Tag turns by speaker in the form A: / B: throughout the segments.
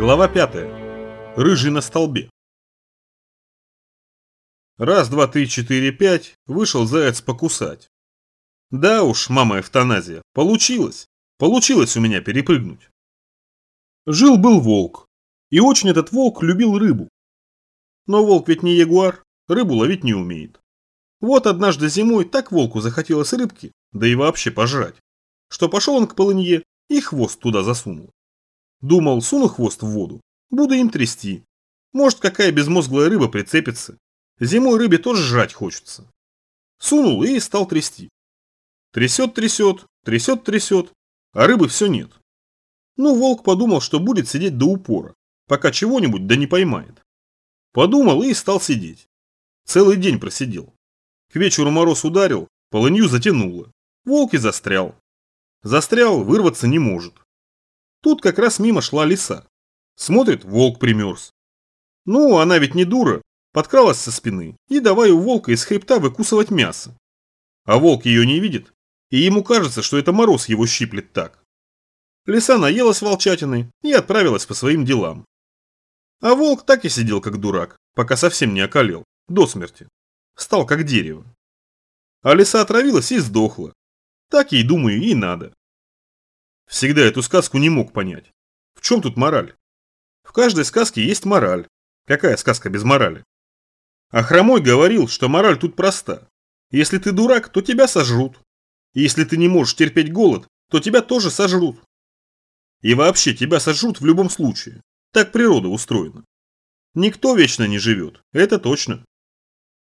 A: Глава 5. Рыжий на столбе. Раз, два, три, четыре, пять, вышел заяц покусать. Да уж, мама эвтаназия, получилось. Получилось у меня перепрыгнуть. Жил-был волк. И очень этот волк любил рыбу. Но волк ведь не ягуар, рыбу ловить не умеет. Вот однажды зимой так волку захотелось рыбки, да и вообще пожрать, что пошел он к полынье и хвост туда засунул. Думал, суну хвост в воду, буду им трясти. Может, какая безмозглая рыба прицепится. Зимой рыбе тоже жрать хочется. Сунул и стал трясти. Трясет, трясет, трясет, трясет, а рыбы все нет. Ну, волк подумал, что будет сидеть до упора, пока чего-нибудь да не поймает. Подумал и стал сидеть. Целый день просидел. К вечеру мороз ударил, полынью затянуло. Волк и застрял. Застрял, вырваться не может. Тут как раз мимо шла лиса. Смотрит, волк примерз. Ну, она ведь не дура, подкралась со спины и давай у волка из хребта выкусывать мясо. А волк ее не видит, и ему кажется, что это мороз его щиплет так. Лиса наелась волчатины и отправилась по своим делам. А волк так и сидел как дурак, пока совсем не околел, до смерти. Стал как дерево. А лиса отравилась и сдохла. Так ей, думаю, и надо. Всегда эту сказку не мог понять. В чем тут мораль? В каждой сказке есть мораль. Какая сказка без морали? А Хромой говорил, что мораль тут проста. Если ты дурак, то тебя сожрут. И если ты не можешь терпеть голод, то тебя тоже сожрут. И вообще тебя сожрут в любом случае. Так природа устроена. Никто вечно не живет, это точно.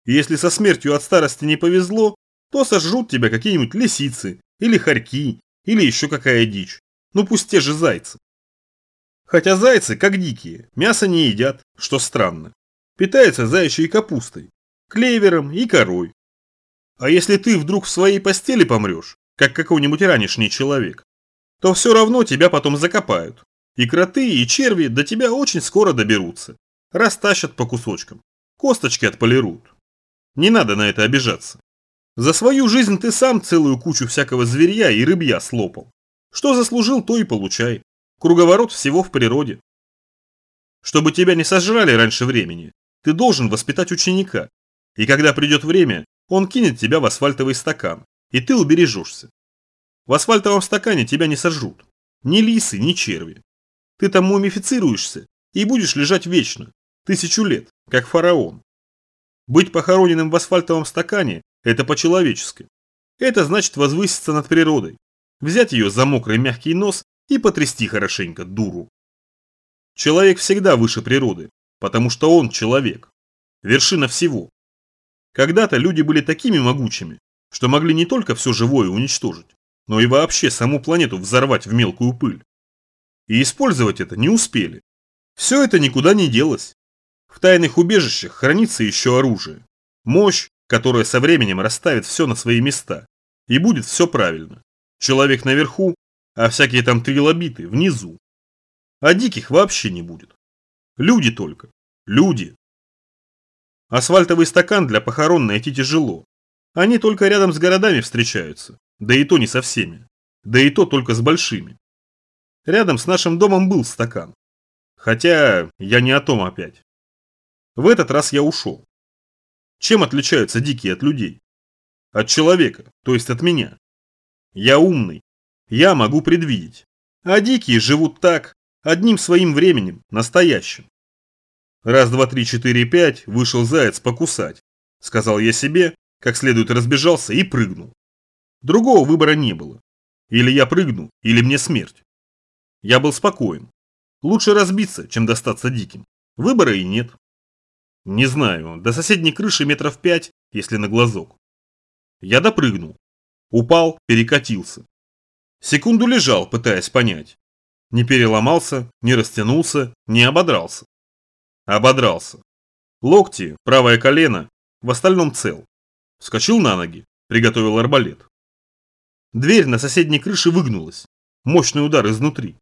A: Если со смертью от старости не повезло, то сожрут тебя какие-нибудь лисицы, или хорьки, или еще какая дичь. Ну пусть те же зайцы. Хотя зайцы, как дикие, мясо не едят, что странно. Питаются заячьей капустой, клевером и корой. А если ты вдруг в своей постели помрешь, как какой-нибудь ранешний человек, то все равно тебя потом закопают. И кроты, и черви до тебя очень скоро доберутся. Растащат по кусочкам. Косточки отполируют. Не надо на это обижаться. За свою жизнь ты сам целую кучу всякого зверья и рыбья слопал. Что заслужил, то и получай. Круговорот всего в природе. Чтобы тебя не сожрали раньше времени, ты должен воспитать ученика. И когда придет время, он кинет тебя в асфальтовый стакан, и ты убережешься. В асфальтовом стакане тебя не сожрут. Ни лисы, ни черви. Ты там мумифицируешься и будешь лежать вечно, тысячу лет, как фараон. Быть похороненным в асфальтовом стакане это по-человечески. Это значит возвыситься над природой, взять ее за мокрый мягкий нос и потрясти хорошенько дуру. Человек всегда выше природы, потому что он человек. Вершина всего. Когда-то люди были такими могучими, что могли не только все живое уничтожить, но и вообще саму планету взорвать в мелкую пыль. И использовать это не успели. Все это никуда не делось. В тайных убежищах хранится еще оружие. Мощь, которая со временем расставит все на свои места, и будет все правильно. Человек наверху, а всякие там трилобиты внизу. А диких вообще не будет. Люди только. Люди. Асфальтовый стакан для похорон найти тяжело. Они только рядом с городами встречаются, да и то не со всеми. Да и то только с большими. Рядом с нашим домом был стакан. Хотя я не о том опять. В этот раз я ушел. Чем отличаются дикие от людей? От человека, то есть от меня. Я умный. Я могу предвидеть. А дикие живут так, одним своим временем, настоящим. Раз, два, три, четыре, пять, вышел заяц покусать. Сказал я себе, как следует разбежался и прыгнул. Другого выбора не было. Или я прыгну, или мне смерть. Я был спокоен. Лучше разбиться, чем достаться диким. Выбора и нет. Не знаю, до соседней крыши метров пять, если на глазок. Я допрыгнул. Упал, перекатился. Секунду лежал, пытаясь понять. Не переломался, не растянулся, не ободрался. Ободрался. Локти, правое колено, в остальном цел. Вскочил на ноги, приготовил арбалет. Дверь на соседней крыше выгнулась. Мощный удар изнутри.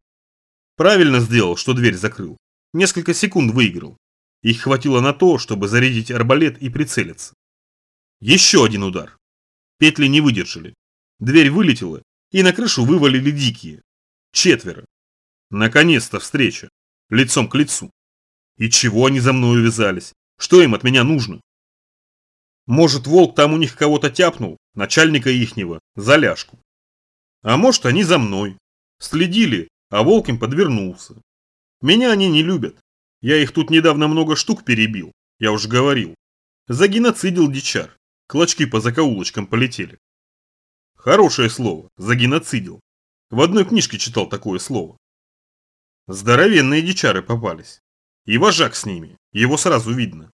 A: Правильно сделал, что дверь закрыл. Несколько секунд выиграл. Их хватило на то, чтобы зарядить арбалет и прицелиться. Еще один удар. Петли не выдержали. Дверь вылетела, и на крышу вывалили дикие. Четверо. Наконец-то встреча. лицом к лицу. И чего они за мной увязались? Что им от меня нужно? Может, волк там у них кого-то тяпнул, начальника ихнего, за ляжку. А может, они за мной. Следили, а волк им подвернулся. Меня они не любят. Я их тут недавно много штук перебил, я уже говорил. Загеноцидил дичар. Клочки по закоулочкам полетели. Хорошее слово, загеноцидил. В одной книжке читал такое слово. Здоровенные дичары попались. И вожак с ними, его сразу видно.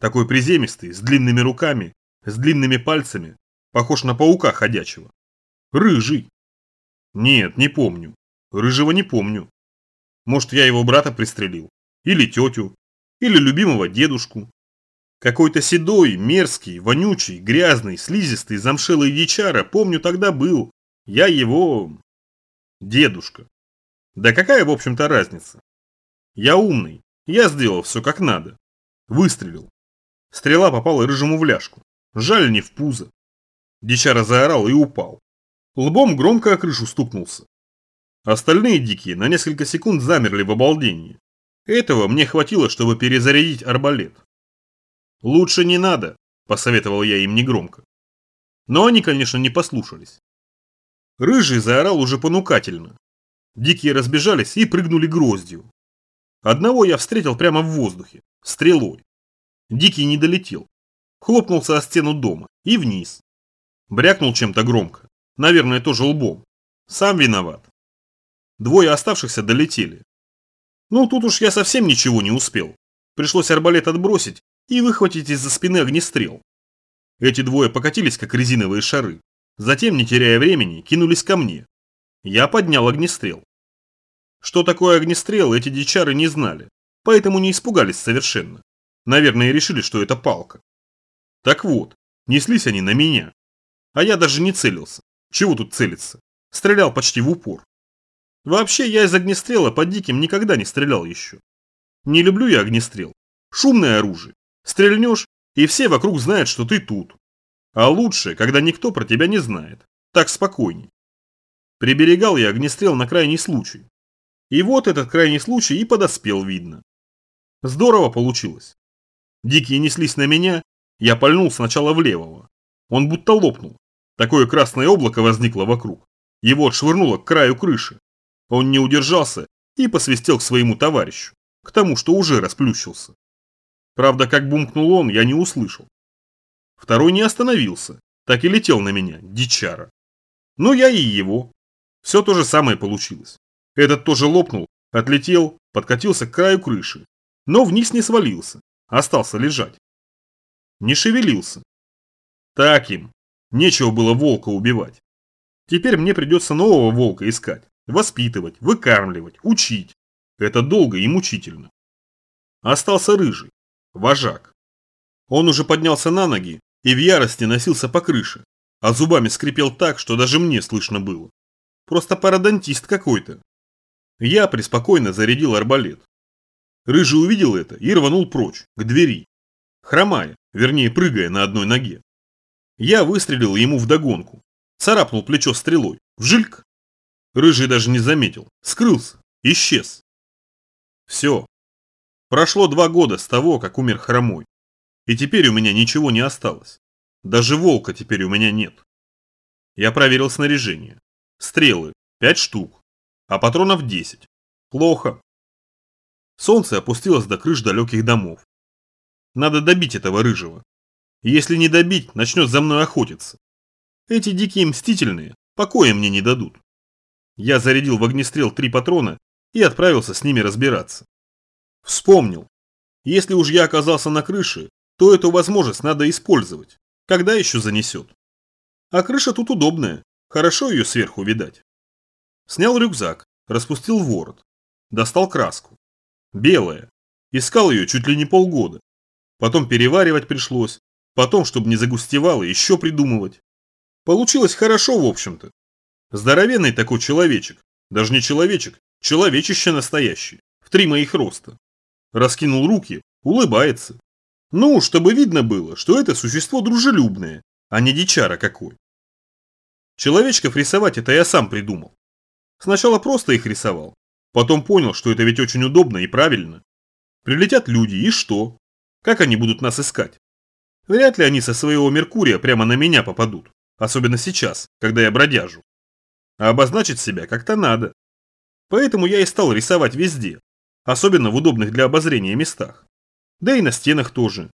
A: Такой приземистый, с длинными руками, с длинными пальцами, похож на паука ходячего. Рыжий. Нет, не помню. Рыжего не помню. Может, я его брата пристрелил. Или тетю. Или любимого дедушку. Какой-то седой, мерзкий, вонючий, грязный, слизистый, замшелый дичара, помню, тогда был. Я его... Дедушка. Да какая, в общем-то, разница? Я умный. Я сделал все как надо. Выстрелил. Стрела попала рыжему в ляжку. Жаль не в пузо. Дичара заорал и упал. Лбом громко о крышу стукнулся. Остальные дикие на несколько секунд замерли в обалдении. Этого мне хватило, чтобы перезарядить арбалет. «Лучше не надо», – посоветовал я им негромко. Но они, конечно, не послушались. Рыжий заорал уже понукательно. Дикие разбежались и прыгнули гроздью. Одного я встретил прямо в воздухе, стрелой. Дикий не долетел. Хлопнулся о стену дома и вниз. Брякнул чем-то громко. Наверное, тоже лбом. Сам виноват. Двое оставшихся долетели. Ну, тут уж я совсем ничего не успел. Пришлось арбалет отбросить и выхватить из-за спины огнестрел. Эти двое покатились, как резиновые шары. Затем, не теряя времени, кинулись ко мне. Я поднял огнестрел. Что такое огнестрел, эти дичары не знали, поэтому не испугались совершенно. Наверное, решили, что это палка. Так вот, неслись они на меня. А я даже не целился. Чего тут целиться? Стрелял почти в упор. Вообще, я из огнестрела по диким никогда не стрелял еще. Не люблю я огнестрел. Шумное оружие. Стрельнешь, и все вокруг знают, что ты тут. А лучше, когда никто про тебя не знает. Так спокойней. Приберегал я огнестрел на крайний случай. И вот этот крайний случай и подоспел, видно. Здорово получилось. Дикие неслись на меня, я пальнул сначала в левого. Он будто лопнул. Такое красное облако возникло вокруг. Его отшвырнуло к краю крыши. Он не удержался и посвистел к своему товарищу, к тому, что уже расплющился. Правда, как бумкнул он, я не услышал. Второй не остановился, так и летел на меня, дичара. Но я и его. Все то же самое получилось. Этот тоже лопнул, отлетел, подкатился к краю крыши, но вниз не свалился, остался лежать. Не шевелился. Так им. Нечего было волка убивать. Теперь мне придется нового волка искать, воспитывать, выкармливать, учить. Это долго и мучительно. Остался рыжий, вожак. Он уже поднялся на ноги и в ярости носился по крыше, а зубами скрипел так, что даже мне слышно было. Просто пародонтист какой-то. Я преспокойно зарядил арбалет. Рыжий увидел это и рванул прочь, к двери. Хромая, вернее прыгая на одной ноге. Я выстрелил ему вдогонку. Царапнул плечо стрелой. Вжильк. Рыжий даже не заметил. Скрылся. Исчез. Все. Прошло два года с того, как умер Хромой. И теперь у меня ничего не осталось. Даже волка теперь у меня нет. Я проверил снаряжение. Стрелы. Пять штук а патронов 10. Плохо. Солнце опустилось до крыш далеких домов. Надо добить этого рыжего. Если не добить, начнет за мной охотиться. Эти дикие мстительные покоя мне не дадут. Я зарядил в огнестрел три патрона и отправился с ними разбираться. Вспомнил. Если уж я оказался на крыше, то эту возможность надо использовать. Когда еще занесет? А крыша тут удобная. Хорошо ее сверху видать. Снял рюкзак, распустил ворот. Достал краску. Белая. Искал ее чуть ли не полгода. Потом переваривать пришлось. Потом, чтобы не загустевало, еще придумывать. Получилось хорошо, в общем-то. Здоровенный такой человечек. Даже не человечек, человечище настоящий. В три моих роста. Раскинул руки, улыбается. Ну, чтобы видно было, что это существо дружелюбное, а не дичара какой. Человечков рисовать это я сам придумал. Сначала просто их рисовал. Потом понял, что это ведь очень удобно и правильно. Прилетят люди, и что? Как они будут нас искать? Вряд ли они со своего Меркурия прямо на меня попадут. Особенно сейчас, когда я бродяжу. А обозначить себя как-то надо. Поэтому я и стал рисовать везде. Особенно в удобных для обозрения местах. Да и на стенах тоже.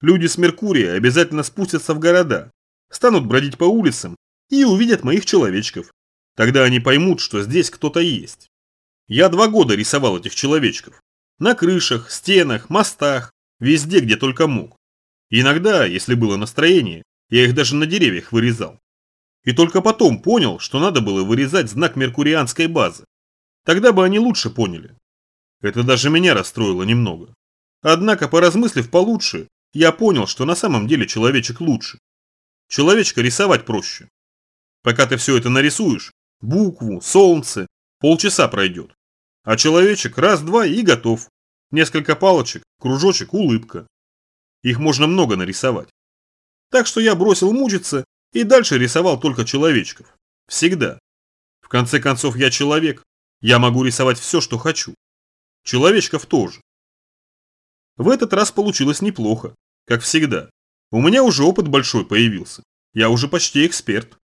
A: Люди с Меркурия обязательно спустятся в города, станут бродить по улицам и увидят моих человечков. Тогда они поймут, что здесь кто-то есть. Я два года рисовал этих человечков. На крышах, стенах, мостах, везде, где только мог. иногда, если было настроение, я их даже на деревьях вырезал. И только потом понял, что надо было вырезать знак меркурианской базы. Тогда бы они лучше поняли. Это даже меня расстроило немного. Однако, поразмыслив получше, я понял, что на самом деле человечек лучше. Человечка рисовать проще. Пока ты все это нарисуешь, букву, солнце, полчаса пройдет. А человечек раз-два и готов. Несколько палочек, кружочек, улыбка. Их можно много нарисовать. Так что я бросил мучиться и дальше рисовал только человечков. Всегда. В конце концов, я человек. Я могу рисовать все, что хочу. Человечков тоже. В этот раз получилось неплохо, как всегда. У меня уже опыт большой появился. Я уже почти эксперт.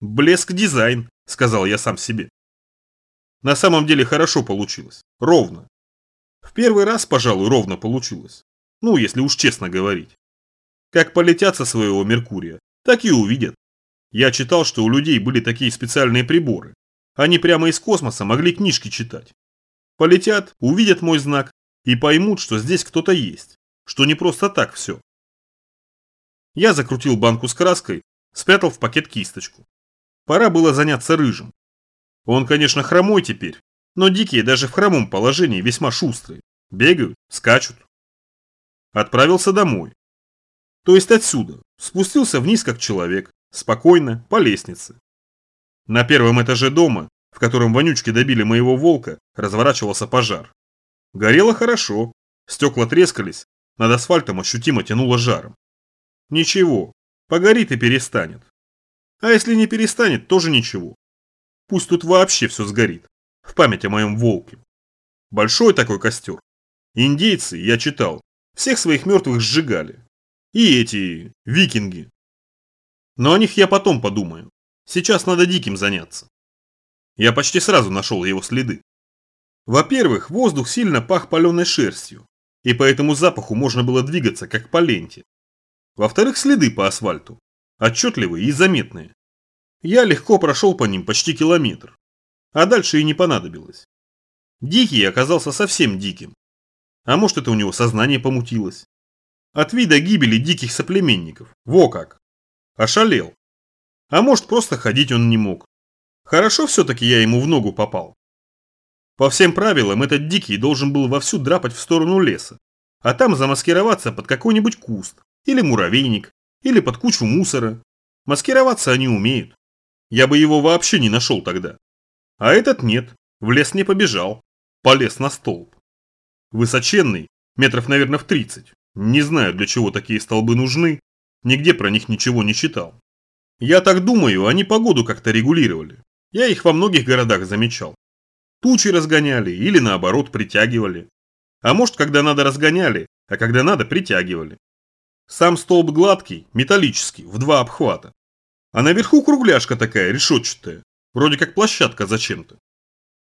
A: Блеск дизайн, сказал я сам себе. На самом деле хорошо получилось. Ровно. В первый раз, пожалуй, ровно получилось. Ну, если уж честно говорить. Как полетят со своего Меркурия, так и увидят. Я читал, что у людей были такие специальные приборы. Они прямо из космоса могли книжки читать. Полетят, увидят мой знак и поймут, что здесь кто-то есть, что не просто так все. Я закрутил банку с краской, спрятал в пакет кисточку. Пора было заняться рыжим. Он, конечно, хромой теперь, но дикие даже в хромом положении весьма шустрые. Бегают, скачут. Отправился домой. То есть отсюда. Спустился вниз как человек, спокойно, по лестнице. На первом этаже дома, в котором вонючки добили моего волка, разворачивался пожар. Горело хорошо, стекла трескались, над асфальтом ощутимо тянуло жаром. Ничего, погорит и перестанет. А если не перестанет, тоже ничего. Пусть тут вообще все сгорит, в память о моем волке. Большой такой костер. Индейцы, я читал, всех своих мертвых сжигали. И эти викинги. Но о них я потом подумаю. Сейчас надо диким заняться. Я почти сразу нашел его следы. Во-первых, воздух сильно пах паленой шерстью, и по этому запаху можно было двигаться, как по ленте. Во-вторых, следы по асфальту, отчетливые и заметные. Я легко прошел по ним почти километр, а дальше и не понадобилось. Дикий оказался совсем диким. А может это у него сознание помутилось. От вида гибели диких соплеменников, во как. Ошалел. А может просто ходить он не мог. Хорошо все-таки я ему в ногу попал. По всем правилам, этот дикий должен был вовсю драпать в сторону леса, а там замаскироваться под какой-нибудь куст, или муравейник, или под кучу мусора. Маскироваться они умеют. Я бы его вообще не нашел тогда. А этот нет, в лес не побежал, полез на столб. Высоченный, метров, наверное, в 30. Не знаю, для чего такие столбы нужны, нигде про них ничего не читал. Я так думаю, они погоду как-то регулировали. Я их во многих городах замечал. Тучи разгоняли или наоборот притягивали. А может, когда надо разгоняли, а когда надо притягивали. Сам столб гладкий, металлический, в два обхвата. А наверху кругляшка такая, решетчатая. Вроде как площадка зачем-то.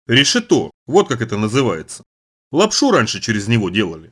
A: Решето, вот как это называется. Лапшу раньше через него делали.